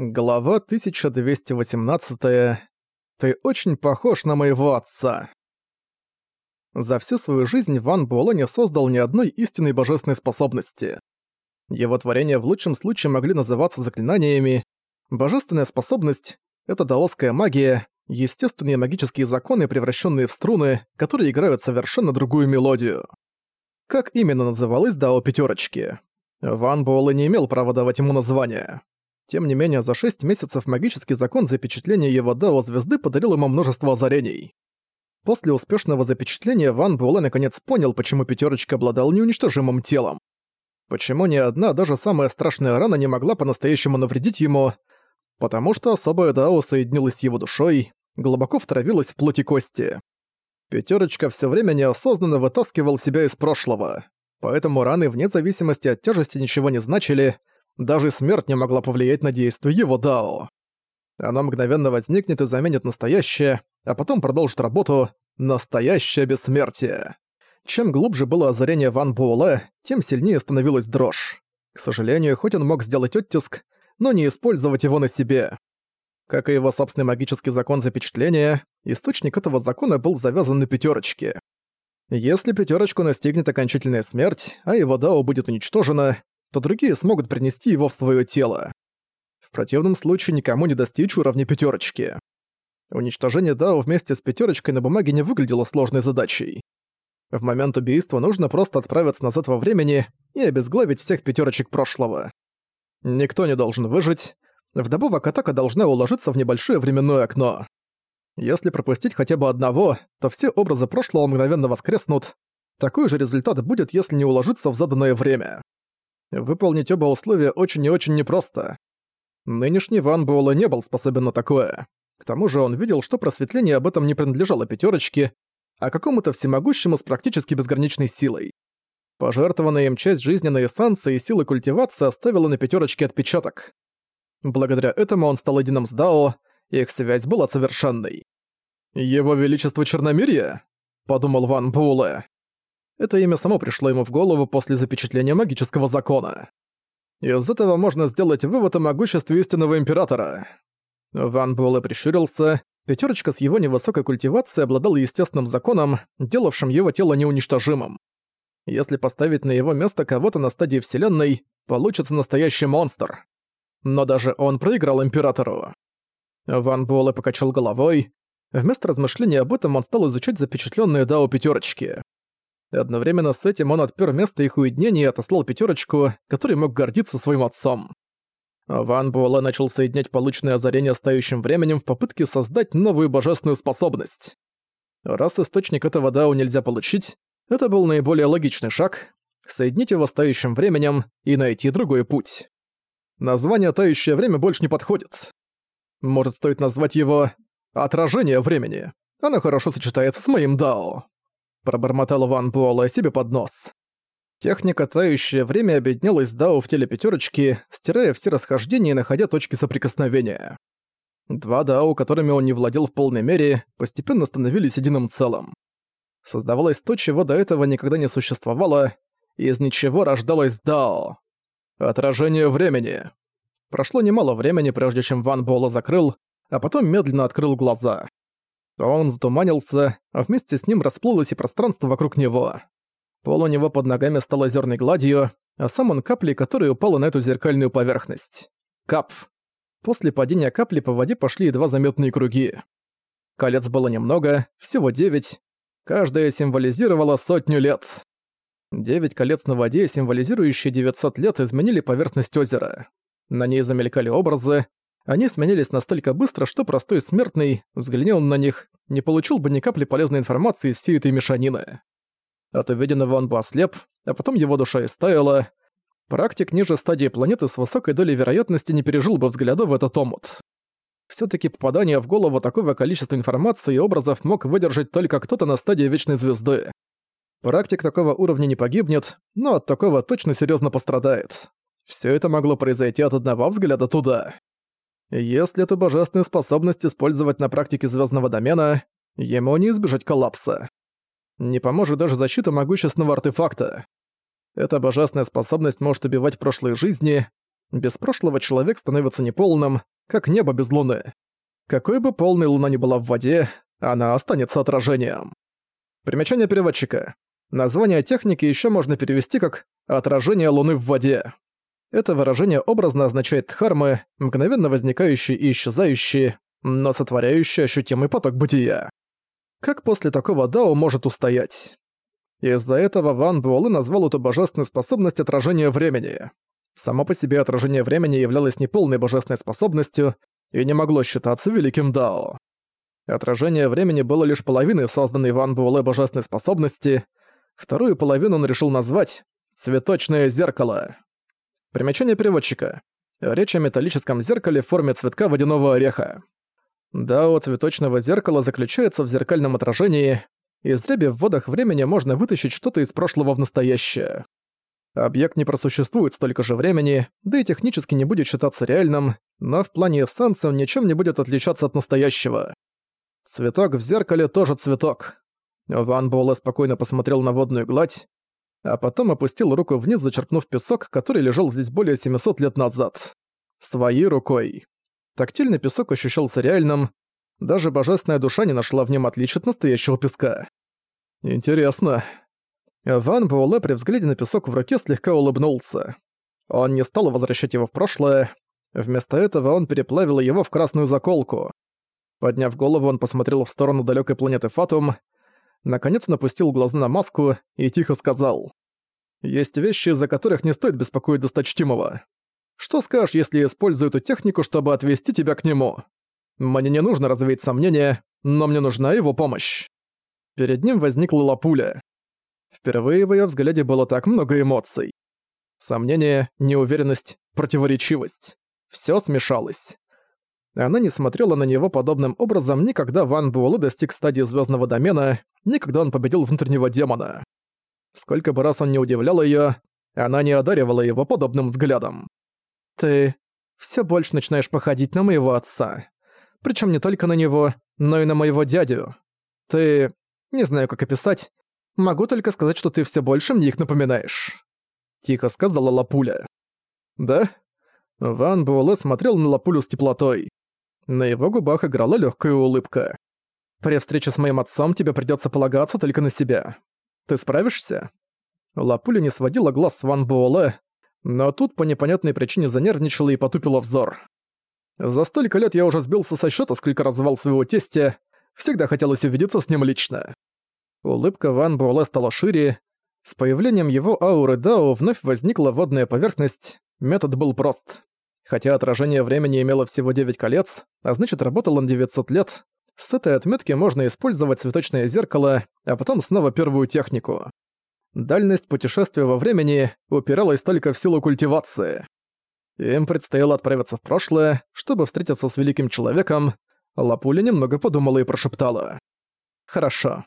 Глава 1218. Ты очень похож на моего отца. За всю свою жизнь Ван Буэлэ не создал ни одной истинной божественной способности. Его творения в лучшем случае могли называться заклинаниями. Божественная способность — это даосская магия, естественные магические законы, превращенные в струны, которые играют совершенно другую мелодию. Как именно называлась Дао Пятерочки? Ван Буэлэ не имел права давать ему название. Тем не менее, за шесть месяцев магический закон запечатления его Дао звезды подарил ему множество озарений. После успешного запечатления Ван Буэлэ наконец понял, почему пятерочка обладал неуничтожимым телом. Почему ни одна, даже самая страшная рана не могла по-настоящему навредить ему, потому что особое Дао соединилось с его душой, глубоко втравилось в плоти кости. Пятерочка все время неосознанно вытаскивал себя из прошлого, поэтому раны вне зависимости от тяжести ничего не значили, даже смерть не могла повлиять на действие его Дао. Оно мгновенно возникнет и заменит настоящее, а потом продолжит работу «Настоящее бессмертие». Чем глубже было озарение Ван Буэлэ, тем сильнее становилась дрожь. К сожалению, хоть он мог сделать оттиск, но не использовать его на себе. Как и его собственный магический закон запечатления, источник этого закона был завязан на пятерочке. Если пятерочку настигнет окончательная смерть, а его Дао будет уничтожено, то другие смогут принести его в свое тело. В противном случае никому не достичь уровня пятерочки. Уничтожение Дао вместе с пятерочкой на бумаге не выглядело сложной задачей. В момент убийства нужно просто отправиться назад во времени и обезглавить всех пятерочек прошлого. Никто не должен выжить, вдобавок атака должна уложиться в небольшое временное окно. Если пропустить хотя бы одного, то все образы прошлого мгновенно воскреснут. Такой же результат будет, если не уложиться в заданное время. Выполнить оба условия очень и очень непросто. Нынешний Ван Буэлэ не был способен на такое. К тому же он видел, что просветление об этом не принадлежало пятерочке, а какому-то всемогущему с практически безграничной силой. Пожертвованная им часть жизненной эссенции и силы культивации оставила на пятерочке отпечаток. Благодаря этому он стал единым с Дао, их связь была совершенной. «Его Величество Черномирье?» – подумал Ван Буэлэ. Это имя само пришло ему в голову после запечатления магического закона. Из этого можно сделать вывод о могуществе истинного императора. Ван Буэлэ прищурился. Пятерочка с его невысокой культивацией обладал естественным законом, делавшим его тело неуничтожимым. Если поставить на его место кого-то на стадии Вселенной, получится настоящий монстр. Но даже он проиграл Императору. Ван Буэлэ покачал головой. Вместо размышления об этом он стал изучать запечатленные Дао пятерочки. Одновременно с этим он отпер место их уединения и отослал пятерочку, который мог гордиться своим отцом. Ван Буэлэ начал соединять полученное озарение с тающим временем в попытке создать новую божественную способность. Раз источник этого Дао нельзя получить, это был наиболее логичный шаг — соединить его с тающим временем и найти другой путь. Название «тающее время» больше не подходит. Может, стоит назвать его «отражение времени». Оно хорошо сочетается с моим Дао пробормотал Ван Буэлэ себе под нос. Техника «Тающее время» объединилась с Дао в теле пятерочки, стирая все расхождения и находя точки соприкосновения. Два Дао, которыми он не владел в полной мере, постепенно становились единым целым. Создавалось то, чего до этого никогда не существовало, и из ничего рождалось Дао. Отражение времени. Прошло немало времени, прежде чем Ван Буэлэ закрыл, а потом медленно открыл глаза. Он затуманился, а вместе с ним расплылось и пространство вокруг него. Пол у него под ногами стал озерной гладью, а сам он каплей, которая упала на эту зеркальную поверхность. Кап. После падения капли по воде пошли едва заметные круги. Колец было немного, всего девять. Каждая символизировала сотню лет. Девять колец на воде, символизирующие 900 лет, изменили поверхность озера. На ней замелькали образы, они сменились настолько быстро, что простой смертный, взглянул на них, не получил бы ни капли полезной информации из всей этой мешанины. От увиденного он бы ослеп, а потом его душа истаяла. Практик ниже стадии планеты с высокой долей вероятности не пережил бы взгляда в этот омут. Всё-таки попадание в голову такого количества информации и образов мог выдержать только кто-то на стадии Вечной Звезды. Практик такого уровня не погибнет, но от такого точно серьёзно пострадает. Всё это могло произойти от одного взгляда туда. Если эту божественную способность использовать на практике звездного домена, ему не избежать коллапса. Не поможет даже защита могущественного артефакта. Эта божественная способность может убивать прошлые жизни. Без прошлого человек становится неполным, как небо без луны. Какой бы полной луна ни была в воде, она останется отражением. Примечание переводчика. Название техники еще можно перевести как «отражение луны в воде». Это выражение образно означает дхармы, мгновенно возникающие и исчезающие, но сотворяющие ощутимый поток бытия. Как после такого Дао может устоять? Из-за этого Ван Буэлэ назвал эту божественную способность отражения времени. Само по себе отражение времени являлось неполной божественной способностью и не могло считаться великим Дао. Отражение времени было лишь половиной созданной Ван Буэлэ божественной способности, вторую половину он решил назвать «цветочное зеркало». Примечание переводчика. Речь о металлическом зеркале в форме цветка водяного ореха. Дао цветочного зеркала заключается в зеркальном отражении, из ряби в водах времени можно вытащить что-то из прошлого в настоящее. Объект не просуществует столько же времени, да и технически не будет считаться реальным, но в плане эссенции он ничем не будет отличаться от настоящего. Цветок в зеркале тоже цветок. Ван Буэлэ спокойно посмотрел на водную гладь, а потом опустил руку вниз, зачерпнув песок, который лежал здесь более 700 лет назад. Своей рукой. Тактильный песок ощущался реальным, даже божественная душа не нашла в нем отличия от настоящего песка. Интересно. Ван Буэлэ при взгляде на песок в руке слегка улыбнулся. Он не стал возвращать его в прошлое. Вместо этого он переплавил его в красную заколку. Подняв голову, он посмотрел в сторону далекой планеты Фатум, наконец напустил глаза на маску и тихо сказал. «Есть вещи, из-за которых не стоит беспокоить досточтимого. Что скажешь, если использую эту технику, чтобы отвести тебя к нему?» Мне не нужно развеять сомнения, но мне нужна его помощь. Перед ним возникла лапуля. Впервые в её взгляде было так много эмоций. Сомнение, неуверенность, противоречивость. Всё смешалось. Она не смотрела на него подобным образом никогда Ван Буэлэ достиг стадии звёздного домена, никогда он победил внутреннего демона. Сколько бы раз он не удивлял её, она не одаривала его подобным взглядом. «Ты всё больше начинаешь походить на моего отца», причем не только на него, но и на моего дядю. Ты... не знаю, как описать. Могу только сказать, что ты все больше мне их напоминаешь». Тихо сказала Лапуля. «Да?» Ван Буэлэ смотрел на Лапулю с теплотой. На его губах играла легкая улыбка. «При встрече с моим отцом тебе придется полагаться только на себя. Ты справишься?» Лапуля не сводила глаз с Ван Буэлэ, но тут по непонятной причине занервничала и потупила взор. За столько лет я уже сбился со счета, сколько развал своего тестя. Всегда хотелось увидеться с ним лично. Улыбка Ван Буэлэ стала шире. С появлением его ауры Дао вновь возникла водная поверхность. Метод был прост. Хотя отражение времени имело всего 9 колец, а значит работал он 900 лет, с этой отметки можно использовать цветочное зеркало, а потом снова первую технику. Дальность путешествия во времени упиралась только в силу культивации. Им предстояло отправиться в прошлое, чтобы встретиться с великим человеком. Лапуля немного подумала и прошептала. «Хорошо.